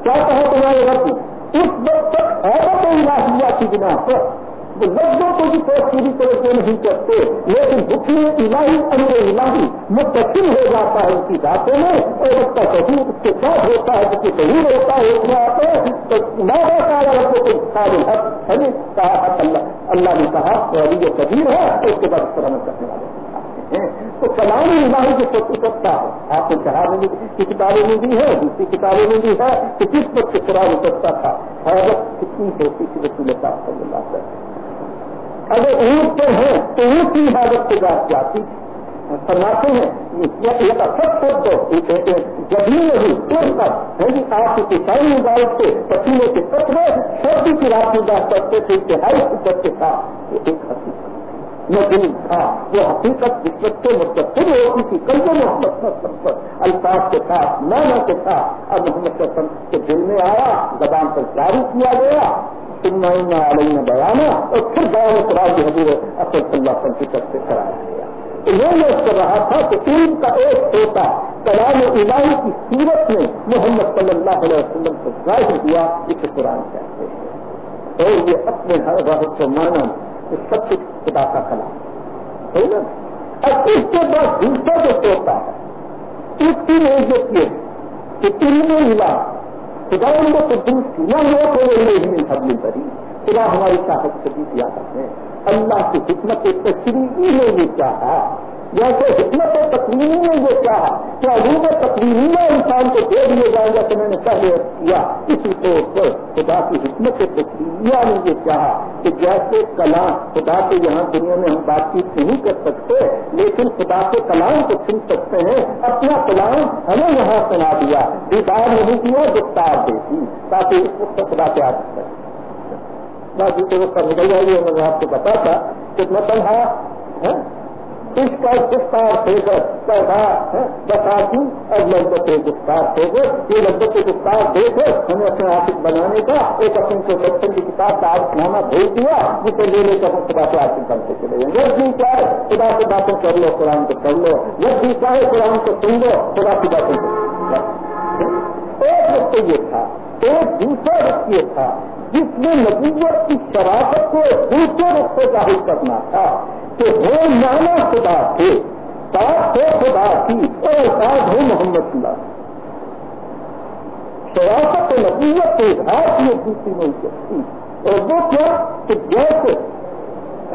کیا کہو تمہارے رب اس وقت تک ایسا کوئی راہ کی بنا پر لفظوں کو بھی کوئی پوری طرح سے نہیں کرتے، لیکن حکم الہی، امر الہی متصل ہو جاتا ہے ان کی باتوں میں اور اس کا تصور اس کے ساتھ ہوتا ہے اس کے ضرور ہوتا ہے، اس میں آتے ہیں تو نہ ہوتا ہے رب کو سارے حق ہے کہا اللہ اللہ نے کہا تو ابھی یہ کبیر ہے تو اس کے بعد سرمت کرنے والے تو کلام الہی جو سب اترتا ہے۔ آپ نے کہا میں کی کتابوں میں بھی ہے دوسری کتابوں میں بھی ہے کہ کس وقت قرآن اترتا تھا حیرت کتنی ہوتی تھی رسول اللہ صلی اللہ علیہ وسلم۔ اگر اونٹ پہ ہیں تو اونٹ کی حفاظت سے بات جاتی فرماتے ہیں، یہ سب سب دو جبھی نہیں پھر تک ہے آپ کی کسانی عدالت سے پسینے کے قطرے سردی کی رات میں کرتے تھے انتہائی فکر کے ساتھ یہ ایک حقیقت دل تھا، وہ حقیقت جس وقت سے ہوتی تھی۔ کل کو محمد الفاظ کے ساتھ مانا کے ساتھ اب محمد کے دل میں آیا، زبان پر جاری کیا گیا۔ علیہ بیانہ اور پھر بیان قرآن کی حضور اصل صلی اللہ علیہ کی طرف سے کرایا گیا تو میں کر رہا تھا کہ علم کا ایک ہوتا کلام الہی کی صورت میں محمد صلی اللہ علیہ وسلم کو ظاہر ہوا اسے قرآن کہتے ہیں۔ اور یہ اپنے ہر وقت کو مانا یہ سب کچھ خدا کا کلام۔ صحیح نا اب اس کے بعد دوسرا جو سوتا ہے، اس کی نوعیت یہ کہ تین میں ملا خدا ان کو قدوس کی نہ ہوا تو وہ نہیں حبلی کری خدا ہماری طاقت سے بھی کیا کرتے ہیں۔ اللہ کی حکمت تشریح نے یہ چاہا جیسے حکمت تقریری نے یہ چاہا کہ عروب تقریری انسان کو دے دیے جائے گا کہ میں نے پہلے کیا اسی طور پر خدا کی حکمت تقریریہ نے یعنی یہ چاہا کہ جیسے کلام خدا کے یہاں دنیا میں ہم بات چیت نہیں کر سکتے، لیکن خدا کے کلام کو سن سکتے ہیں، اپنا کلام ہمیں یہاں سنا دیا، دیدار نہیں کیا، گفتار دیتی تاکہ اس وقت خدا کے آ سکتے باقی تو وہ کر نکل جائے گی میں نے آپ کو بتا تھا کہ مطلب ہے ہاں؟ اس کا گفتار دے کر پیدا بتا اور لذت کے گفتار دے یہ لذت کے گفتار دے ہمیں اپنے آفس بنانے کا ایک اپنے کو بچپن کی کتاب کا آج نامہ بھیج دیا، جسے لے لے کر ہم خدا سے آفس بنتے چلے جائیں جب بھی چاہے خدا سے باتیں کر لو، قرآن کو کر لو۔ جب بھی چاہے قرآن کو سن لو، خدا کی باتیں ایک وقت یہ تھا، ایک دوسرا وقت یہ تھا، جس میں نبوت کی شرافت کو دوسرے رخ سے ظاہر کرنا تھا۔ کہ وہ نانا خدا تھے بات ہو خدا تھی اور الفاظ ہو محمد اللہ شراست نبیت کے اظہار کی دوسری نہیں سکتی اور وہ کیا؟ کہ جیسے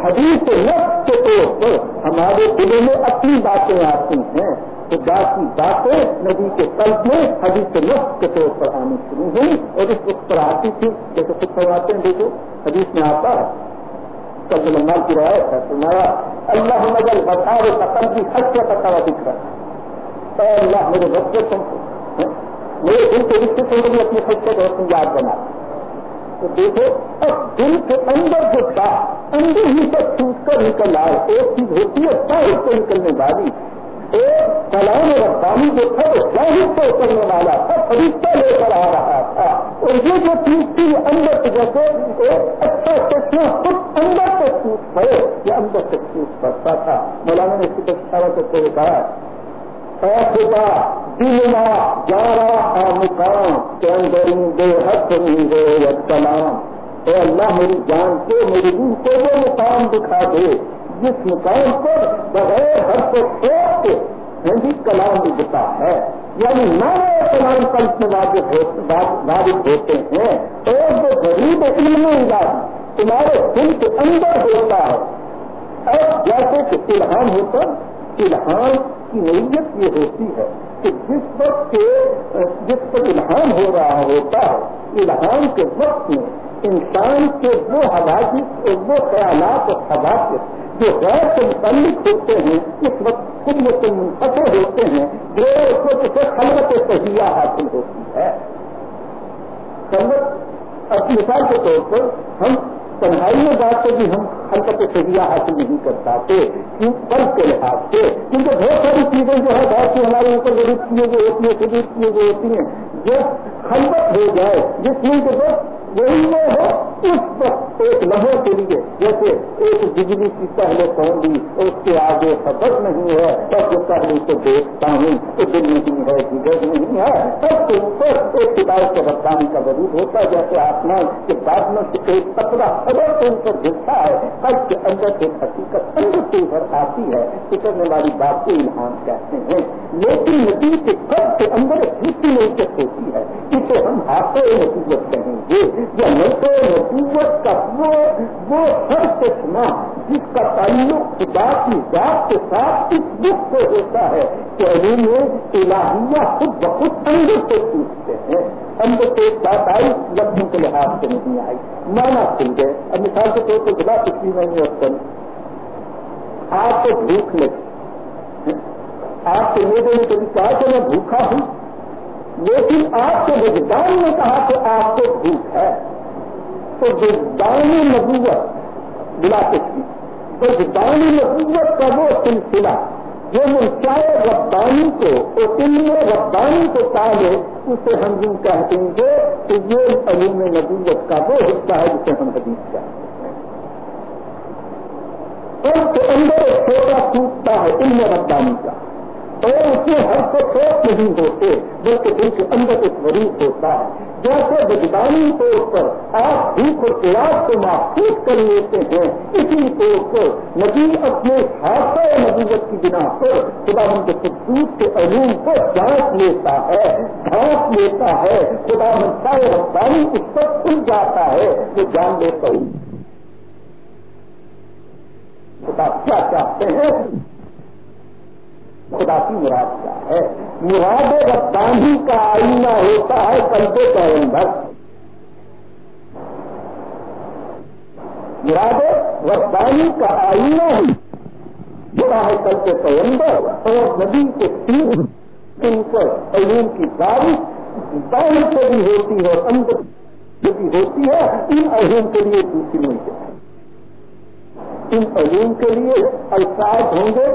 حدیث نفس کے طور پر ہمارے دلوں میں اپنی باتیں آتی ہیں، تو باقی باتیں نبی کے قلب میں حدیث نفس کے طور پر آنی شروع ہوئی اور اس وقت پر آتی تھی۔ جیسے خود فرماتے ہیں، دیکھو، حدیث میں آتا ہے سلمان کی روایت ہے تمہارا اللہ مجل بتا قتل کی حد سے پتا ہوا دکھ رہا ہے اللہ میرے بچے تم ہاں، میرے دل کے رشتے سے بھی اپنی خود سے بہت یاد بنا۔ تو دیکھو اب دل کے اندر جو تھا اندر ہی سے چھوٹ کر نکل آئے ایک چیز ہوتی ہے ساری سے نکلنے والی۔ ایک کلام ربانی جو تھا، وہ ظاہر سے اترنے والا تھا، فرشتہ لے کر آ رہا تھا۔ اور یہ جو چیز تھی اندر سے جیسے ایک اچھا چشمہ خود اندر سے ٹوٹ پڑے یہ اندر سے ٹوٹ پڑتا تھا۔ مولانا نے اس کی اشارہ کرتے ہوئے کہا۔ خدا دلما جارا مقام کے اندر بے حد نہیں ہو کلام۔ اے اللہ، میری جان کو، میری روح کو وہ مقام دکھا دے۔ جس مقام پر بغیر ہر کو چھوڑ کے ہندی کلام بھی دکھا ہے۔ یعنی نئے کلام کلپ میں واضح ہوتے ہیں۔ اور جو غریب علم انداز تمہارے دل کے اندر ہوتا ہے۔ اب جیسے کہ فلحان ہوتا فلحان کی نوعیت یہ ہوتی ہے کہ جس وقت کے، جس پر الہام ہو رہا ہوتا ہے، الہام کے وقت میں انسان کے وہ حوادث اور وہ خیالات اور حوادث جو غیر سے متعلق ہوتے ہیں، اس وقت خود سے منفطر ہوتے ہیں، جو اس کو اسے خلوت صحیح حاصل ہوتی ہے۔ خلوت، اب مثال کے طور پر ہم تنہائی میں بات سے بھی ہم حرکت صحیح حاصل نہیں کر پاتے فرق کے لحاظ سے، کیونکہ بہت ساری چیزیں جو ہے بہت سی ہمارے اوپر ضرورت کیے جو ہوتی ہیں شدید کیے جو ہوتی ہیں، جو خلوت ہو جائے، جس میں کہ بس وہی وہ ہو، اس وقت ایک لمحے کے لیے، جیسے ایک بجلی کی پہلے فون دی اس کے آگے سبق نہیں ہے تب جو پہلے کو دیکھتا ہوں تو دل نہیں ہے جگر نہیں ہے تب کے اوپر ایک کتاب کے رفتانی کا وجود ہوتا ہے، جیسے آسمان کے بادلوں سے ایک پتلا خبر کے اوپر گرتا ہے تب کے اندر ایک حقیقت اندر سے اوپر آتی ہے فکرنے والی بات کو الہام کہتے ہیں۔ لیکن ندی کے قد کے اندر ایک دوسری ہوتی ہے اسے ہم ہاتھوں نتیجت کہیں گے۔ یا نسو نبوت کا وہ وہ ہر چشمہ جس کا تعلق خدا کی ذات کے ساتھ اس دکھ سے ہوتا ہے کہ علم الہیہ خود بخود اندر سے پوچھتے ہیں۔ اندر سے ایک بات آئی، لفظوں کے لحاظ سے نہیں آئی۔ مانا کھل گئے۔ اب مثال کے طور پر بلا کسی نہیں اور آپ کو بھوک لگی۔ آپ کے میرے نے کبھی کہا کہ میں بھوکا ہوں، لیکن آپ کے وجدان نے کہا کہ آپ کو بھوک ہے۔ تو وجدانی نبوت بلا سکتی وجدانی نبوت کا وہ سلسلہ، جو منچائے ربانی کو اور علم ربانی کو پالے اسے ہم یوں کہتے ہیں کہ یہ علوم نبوت کا وہ حصہ ہے جسے ہم حدیث کہتے ہیں۔ اس کے اندر ایک چھوٹا ٹوٹتا ہے، علم ربانی کا۔ اور اس میں ہر کو سوچ نہیں ہوتے، بلکہ دل کے اندر ایک مریض ہوتا ہے۔ جیسے وجدانی طور پر آپ بھوک اور پیاس کو محفوظ کر لیتے ہیں، اسی طور پر نبی اپنے خاصہ نبوت کی بنا پر خدا ان کے خصوص کے علوم کو جانچ لیتا ہے گھانس لیتا ہے۔ خدا منصائے رفتاری اس پر کھل جاتا ہے جو جان لیتا ہوں۔ خدا کیا چاہتے ہیں؟ خدا کی مراد کیا ہے؟ مراد رفتانی کا آئینہ ہوتا ہے کلبے کا اندر مراد رفتانی کا آئینہ ہوتا ہے کل کے پیمبر اور ندی کے تین ان پر علوم کی بارش بارش سے بھی ہوتی ہے اندر جو بھی ہوتی ہے۔ ان علوم کے لیے دوسری نہیں ہے۔ ان علوم کے لیے الفاظ ہوں گے۔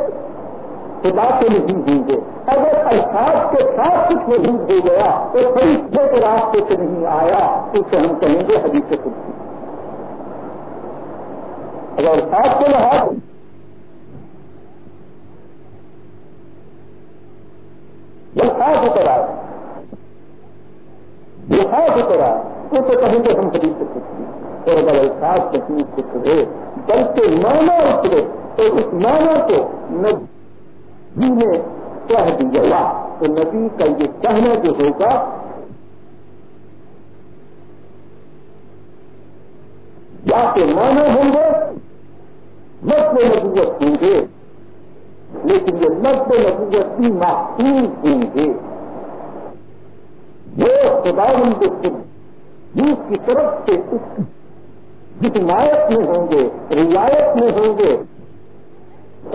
خدا کے نہیں ہوں گے اگر الفاظ کے ساتھ کچھ وجود ہو گیا تو فرشتے کے راستے سے نہیں آیا، اسے ہم کہیں گے حدیث خود اگر الفاظ کے لحاظ الفاظ اتر آئے الفاظ اتر آئے تو اسے کہیں گے ہم حدیث خود کی اور اگر الفاظ نہیں کچھ رہے، بلکہ مانا اترے تو اس مانا کو نہ نے کہہ دیا تو نبی کا یہ کہنا جو ہوگا، یا کے مانے ہوں گے نب نبوت ہوں گے، لیکن یہ نب نبوت بھی محفوظ ہوں گے۔ وہ خدا ان کے جس کی طرف سے حمایت میں ہوں گے، رعایت میں ہوں گے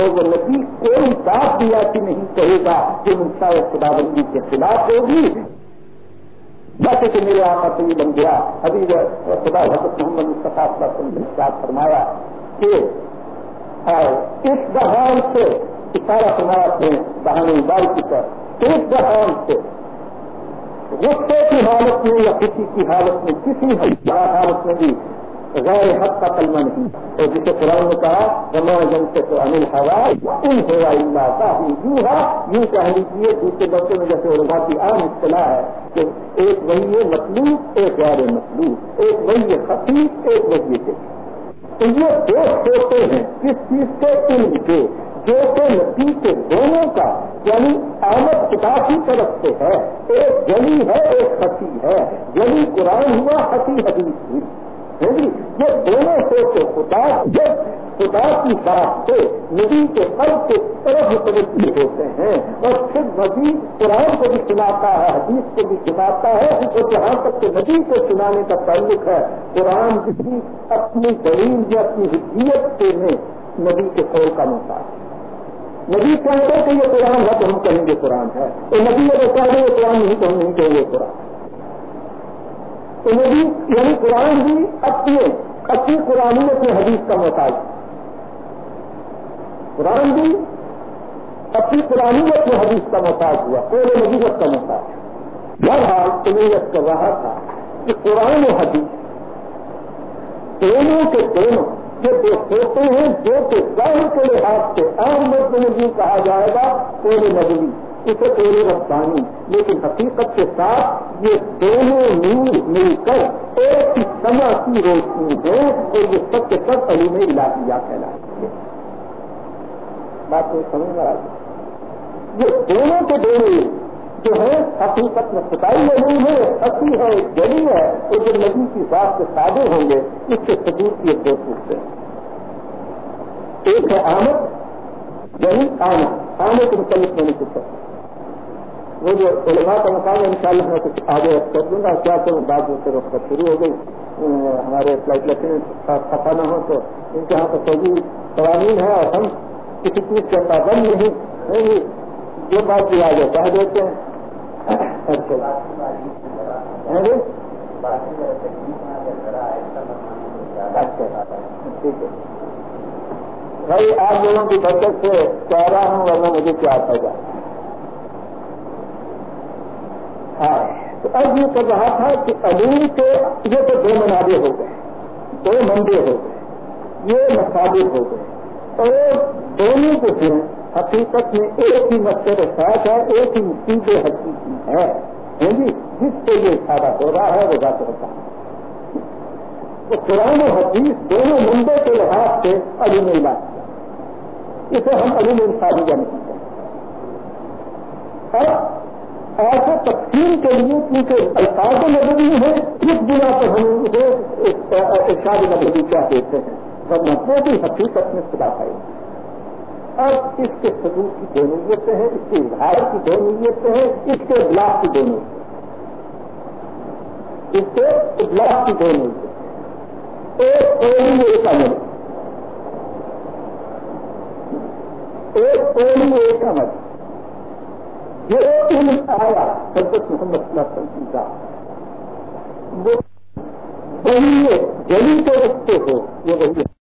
اور وہ نبی کوئی بات بھی ایسی نہیں کہے گا جو منشاء خدا بندی کے خلاف ہوگی۔ جیسے کہ میرے آقا سے یہ بن گیا ابھی خدا حضرت محمد مصطفیٰ نے فرمایا کہ اس بہان سے، اشارہ فرمایا تھے بہانے بال کی طرف، اس بہان سے، غصے کی حالت میں یا کسی کی حالت میں، کسی حالت میں بھی غیر حق کا کلمہ نہیں اور جسے قرآن نے کہا رما جن سے تو انل ہوا ان ہوا اللہ کا یوں ہے یوں کہہ لیجیے دوسرے بچوں میں جیسے علماء کی عام اصطلاح ہے کہ ایک وہی ہے مطلوب، ایک غیر مطلوب، ایک وہی ہے ایک وہی کے تو یہ دو سوچتے ہیں، کس چیز کے؟ علم کے. جو کہ نتیجے دونوں کا یعنی آمد خدا کی طرف سے ہے. ایک جلی ہے، ایک خطی ہے. جلی قرآن ہوا خطی حدیث ہوئی. یہ دونوں سوچے خدا جب خدا کی بات سے نبی کے قلب کے طرف متوجہ ہوتے ہیں اور پھر نبی قرآن کو بھی سناتا ہے، حدیث کو بھی سناتا ہے، اور جہاں تک کہ نبی کو سنانے کا تعلق ہے، قرآن کسی اپنی دلیل یا اپنی حدیت سے میں نبی کے قول کا محتاج نبی کہتے کہ یہ قرآن ہے تو ہم کہیں گے قرآن ہے، اور نبی اگر کہہ رہے قرآن نہیں تو ہم نہیں کہیں گے قرآن۔ انہیں بھی یعنی قرآن بھی اپنے اپنی قرآن اپنے حدیث کا محتاج قرآن بھی اپنی قرآن اپنے حدیث کا محتاج ہوا پورے نبیت کا محتاج بہرحال تمیت کر رہا تھا کہ قرآن و حدیث دونوں کے دونوں جو ہوتے ہیں، جو کہ ظاہر کے لحاظ سے عام مرد کہا جائے گا پورے نبی اسے پورے رفتانی لیکن حقیقت کے ساتھ یہ دونوں نور مل کر ایک ہی سما کی روشنی ہے اور یہ سب کے سب علوم علاقیہ کہلاتی ہے بات کو سمجھ میں یہ دونوں کے دونوں جو ہے حقیقت میں ستائی علوم ہے ہنسی ہے جڑی ہے، اور جو ندی کی بات سے سادے ہوں گے، اس کے ثبوت کی دو پوچھتے ہیں۔ ایک ہے آمد یعنی آمد۔ آنے کے متعلق میں نے پوچھا وہ جو علماء کا مقام ہے ان شاء اللہ میں کچھ آگے کر دوں گا۔ کیا تو بات سے وقت شروع ہو گئی۔ ہمارے فلائٹ لکھنے کا خفا نہ ہو تو ان کے یہاں پر فوجی قوانین ہے اور ہم کسی چیز کے پابند نہیں جو بات بھی آگے کہہ دیتے ہیں۔ اچھا ٹھیک ہے۔ بھائی، آپ لوگوں کی برکت سے کہہ رہا ہوں، ورنہ مجھے کیا پائے تو اب یہ کر رہا تھا کہ علوم کے یہ تو دو منابع ہو گئے، دو منڈے ہو گئے، یہ مسابق ہو گئے۔ اور دونوں کو پھر حقیقت میں ایک ہی مقصد ساتھ ہے، ایک ہی چیز حقیقی ہے۔ ہاں جی جس سے یہ اشارہ ہو رہا ہے، وہ بات ہوتا ہے تو قرآن و حدیث دونوں منڈے کے لحاظ سے علم علاج اسے ہم علم انسانیہ نہیں کرتے اور ایسے تقسیم کے لیے کیونکہ الفاظ نظری ہے اس بنا پر ہم اسے ارشاد نظری کیا دیتے ہیں۔ سب مطلب کی حقیقت میں خدا پائے اور اس کے ثبوت کی دو نیتیں ہیں، اس کے اظہار کی دو نیتیں ہیں، اس کے اجلاس کی دو نیتیں اس کے اجلاس کی دو نیتیں ایک اولی ایک عمل۔ ایک اولی ایک عمل۔ یہ علم آیا حضرت محمد صلی اللہ علیہ وسلم کا وہ وہی جلی کے رکھتے ہو، یہ وہی